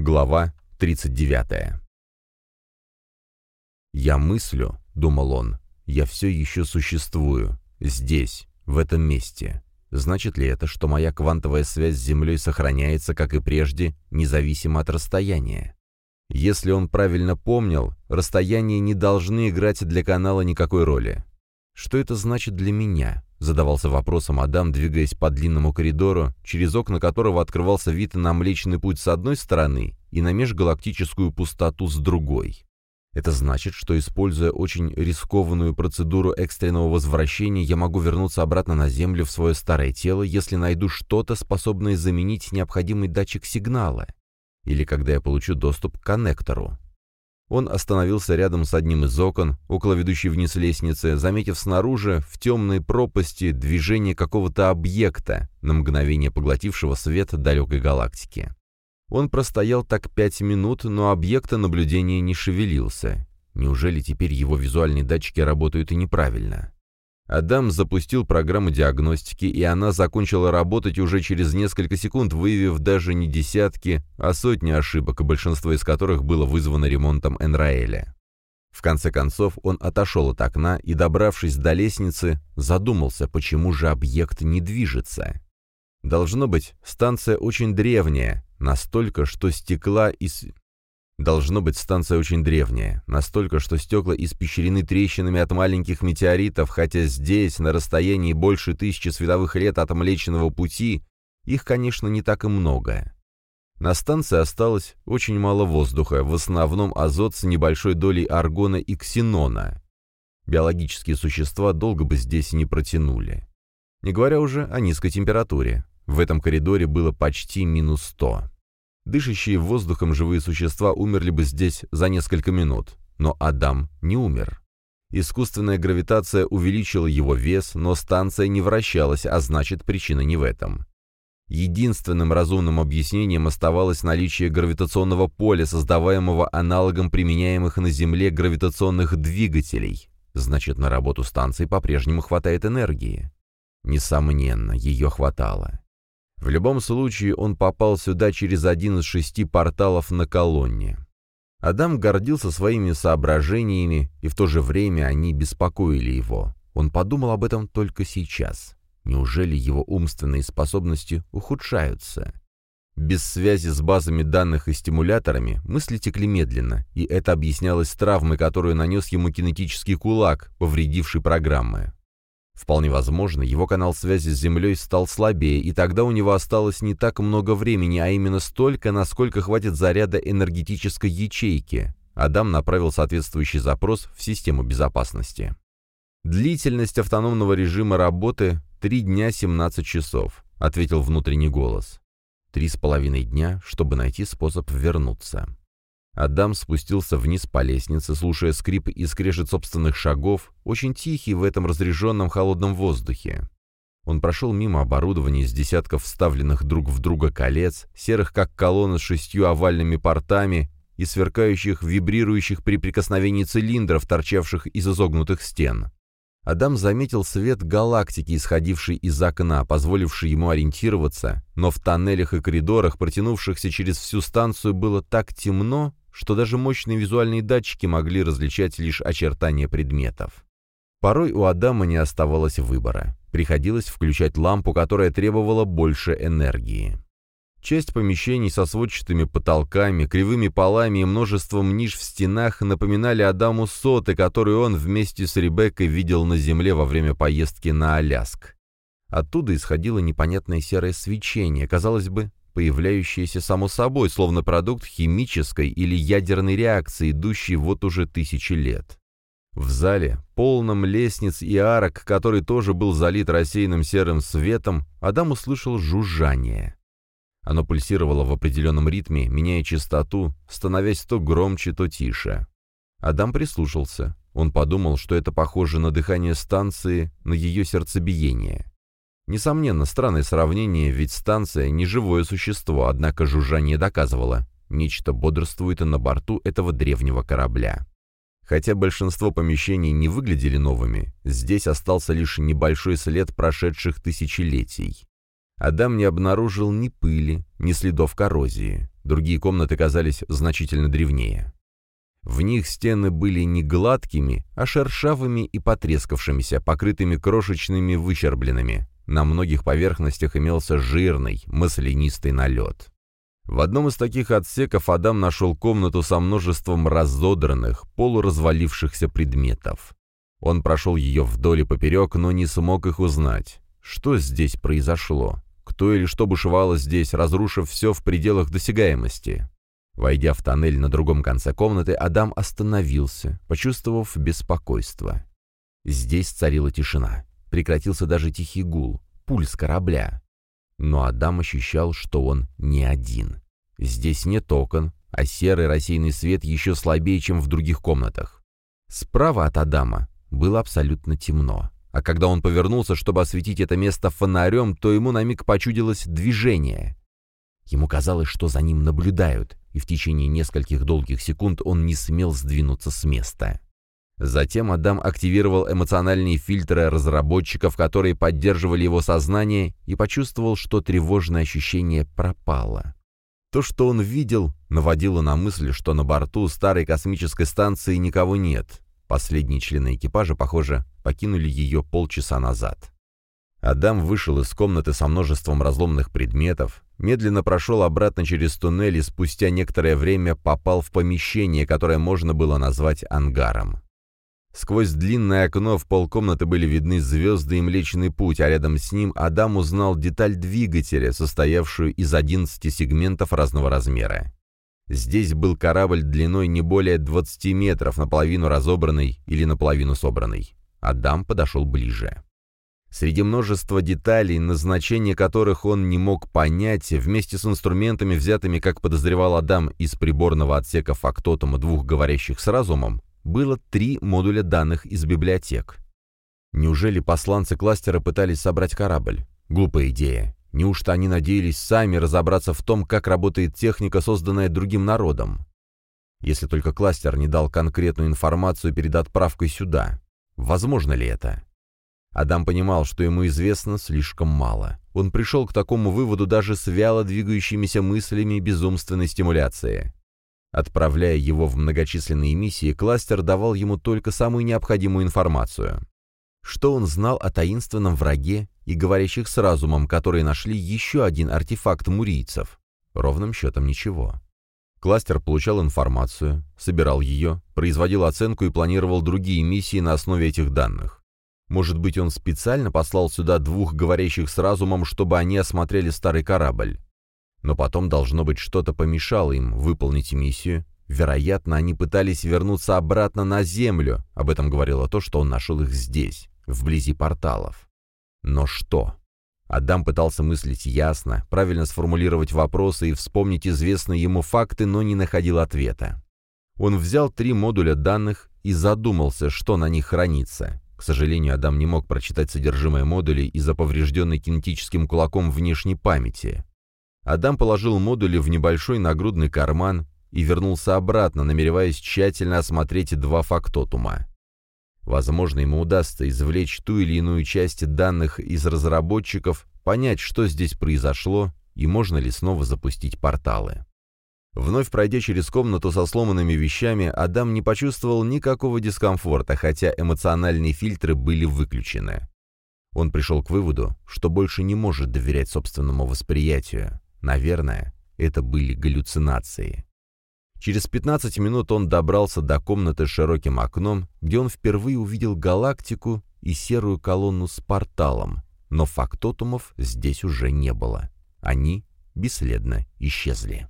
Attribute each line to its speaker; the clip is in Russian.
Speaker 1: Глава 39. «Я мыслю», — думал он, — «я все еще существую. Здесь, в этом месте. Значит ли это, что моя квантовая связь с Землей сохраняется, как и прежде, независимо от расстояния? Если он правильно помнил, расстояния не должны играть для канала никакой роли. Что это значит для меня? Задавался вопросом Адам, двигаясь по длинному коридору, через окна которого открывался вид на Млечный Путь с одной стороны и на межгалактическую пустоту с другой. Это значит, что, используя очень рискованную процедуру экстренного возвращения, я могу вернуться обратно на Землю в свое старое тело, если найду что-то, способное заменить необходимый датчик сигнала, или когда я получу доступ к коннектору. Он остановился рядом с одним из окон, около ведущей вниз лестницы, заметив снаружи, в темной пропасти, движение какого-то объекта, на мгновение поглотившего свет далекой галактики. Он простоял так пять минут, но объекта наблюдения не шевелился. Неужели теперь его визуальные датчики работают и неправильно? Адам запустил программу диагностики, и она закончила работать уже через несколько секунд, выявив даже не десятки, а сотни ошибок, большинство из которых было вызвано ремонтом Энраэля. В конце концов он отошел от окна и, добравшись до лестницы, задумался, почему же объект не движется. Должно быть, станция очень древняя, настолько, что стекла из... Должно быть, станция очень древняя, настолько, что стекла испещрены трещинами от маленьких метеоритов, хотя здесь, на расстоянии больше тысячи световых лет от Млечного Пути, их, конечно, не так и много. На станции осталось очень мало воздуха, в основном азот с небольшой долей аргона и ксенона. Биологические существа долго бы здесь не протянули. Не говоря уже о низкой температуре. В этом коридоре было почти минус сто. Дышащие воздухом живые существа умерли бы здесь за несколько минут, но Адам не умер. Искусственная гравитация увеличила его вес, но станция не вращалась, а значит, причина не в этом. Единственным разумным объяснением оставалось наличие гравитационного поля, создаваемого аналогом применяемых на Земле гравитационных двигателей. Значит, на работу станции по-прежнему хватает энергии. Несомненно, ее хватало. В любом случае, он попал сюда через один из шести порталов на колонне. Адам гордился своими соображениями, и в то же время они беспокоили его. Он подумал об этом только сейчас. Неужели его умственные способности ухудшаются? Без связи с базами данных и стимуляторами мысли текли медленно, и это объяснялось травмой, которую нанес ему кинетический кулак, повредивший программы. Вполне возможно, его канал связи с Землей стал слабее, и тогда у него осталось не так много времени, а именно столько, насколько хватит заряда энергетической ячейки. Адам направил соответствующий запрос в систему безопасности. «Длительность автономного режима работы — 3 дня 17 часов», — ответил внутренний голос. «Три с половиной дня, чтобы найти способ вернуться». Адам спустился вниз по лестнице, слушая скрип и скрежет собственных шагов, очень тихий в этом разреженном холодном воздухе. Он прошел мимо оборудования из десятков вставленных друг в друга колец, серых как колонны с шестью овальными портами и сверкающих, вибрирующих при прикосновении цилиндров, торчавших из изогнутых стен. Адам заметил свет галактики, исходивший из окна, позволивший ему ориентироваться, но в тоннелях и коридорах, протянувшихся через всю станцию, было так темно, что даже мощные визуальные датчики могли различать лишь очертания предметов. Порой у Адама не оставалось выбора. Приходилось включать лампу, которая требовала больше энергии. Часть помещений со сводчатыми потолками, кривыми полами и множеством ниш в стенах напоминали Адаму соты, которые он вместе с Ребеккой видел на земле во время поездки на Аляск. Оттуда исходило непонятное серое свечение, казалось бы, появляющееся само собой, словно продукт химической или ядерной реакции, идущей вот уже тысячи лет. В зале, полном лестниц и арок, который тоже был залит рассеянным серым светом, Адам услышал жужжание. Оно пульсировало в определенном ритме, меняя частоту, становясь то громче, то тише. Адам прислушался. Он подумал, что это похоже на дыхание станции, на ее сердцебиение. Несомненно, странное сравнение, ведь станция — не живое существо, однако жужжание доказывало. Нечто бодрствует на борту этого древнего корабля. Хотя большинство помещений не выглядели новыми, здесь остался лишь небольшой след прошедших тысячелетий. Адам не обнаружил ни пыли, ни следов коррозии. Другие комнаты казались значительно древнее. В них стены были не гладкими, а шершавыми и потрескавшимися, покрытыми крошечными выщербленными. На многих поверхностях имелся жирный, маслянистый налет. В одном из таких отсеков Адам нашел комнату со множеством разодранных, полуразвалившихся предметов. Он прошел ее вдоль и поперек, но не смог их узнать. Что здесь произошло? Кто или что бушевало здесь, разрушив все в пределах досягаемости? Войдя в тоннель на другом конце комнаты, Адам остановился, почувствовав беспокойство. Здесь царила тишина. Прекратился даже тихий гул, пульс корабля. Но Адам ощущал, что он не один. Здесь нет окон, а серый рассеянный свет еще слабее, чем в других комнатах. Справа от Адама было абсолютно темно. А когда он повернулся, чтобы осветить это место фонарем, то ему на миг почудилось движение. Ему казалось, что за ним наблюдают, и в течение нескольких долгих секунд он не смел сдвинуться с места. Затем Адам активировал эмоциональные фильтры разработчиков, которые поддерживали его сознание, и почувствовал, что тревожное ощущение пропало. То, что он видел, наводило на мысль, что на борту старой космической станции никого нет. Последние члены экипажа, похоже, покинули ее полчаса назад. Адам вышел из комнаты со множеством разломных предметов, медленно прошел обратно через туннель и спустя некоторое время попал в помещение, которое можно было назвать ангаром. Сквозь длинное окно в полкомнаты были видны звезды и Млечный Путь, а рядом с ним Адам узнал деталь двигателя, состоявшую из 11 сегментов разного размера. Здесь был корабль длиной не более 20 метров, наполовину разобранный или наполовину собранный. Адам подошел ближе. Среди множества деталей, назначение которых он не мог понять, вместе с инструментами, взятыми, как подозревал Адам, из приборного отсека фактотума двух говорящих с разумом, было три модуля данных из библиотек. Неужели посланцы кластера пытались собрать корабль? Глупая идея. Неужто они надеялись сами разобраться в том, как работает техника, созданная другим народом? Если только кластер не дал конкретную информацию перед отправкой сюда. Возможно ли это? Адам понимал, что ему известно слишком мало. Он пришел к такому выводу даже с вяло двигающимися мыслями безумственной стимуляции. Отправляя его в многочисленные миссии, кластер давал ему только самую необходимую информацию. Что он знал о таинственном враге и говорящих с разумом, которые нашли еще один артефакт мурийцев? Ровным счетом ничего. Кластер получал информацию, собирал ее, производил оценку и планировал другие миссии на основе этих данных. Может быть, он специально послал сюда двух говорящих с разумом, чтобы они осмотрели старый корабль. Но потом, должно быть, что-то помешало им выполнить миссию. Вероятно, они пытались вернуться обратно на Землю. Об этом говорило то, что он нашел их здесь, вблизи порталов. Но что? Адам пытался мыслить ясно, правильно сформулировать вопросы и вспомнить известные ему факты, но не находил ответа. Он взял три модуля данных и задумался, что на них хранится. К сожалению, Адам не мог прочитать содержимое модулей из-за поврежденной кинетическим кулаком внешней памяти. Адам положил модули в небольшой нагрудный карман и вернулся обратно, намереваясь тщательно осмотреть два фактотума. Возможно, ему удастся извлечь ту или иную часть данных из разработчиков, понять, что здесь произошло и можно ли снова запустить порталы. Вновь пройдя через комнату со сломанными вещами, Адам не почувствовал никакого дискомфорта, хотя эмоциональные фильтры были выключены. Он пришел к выводу, что больше не может доверять собственному восприятию. Наверное, это были галлюцинации. Через 15 минут он добрался до комнаты с широким окном, где он впервые увидел галактику и серую колонну с порталом, но фактотумов здесь уже не было. Они бесследно исчезли.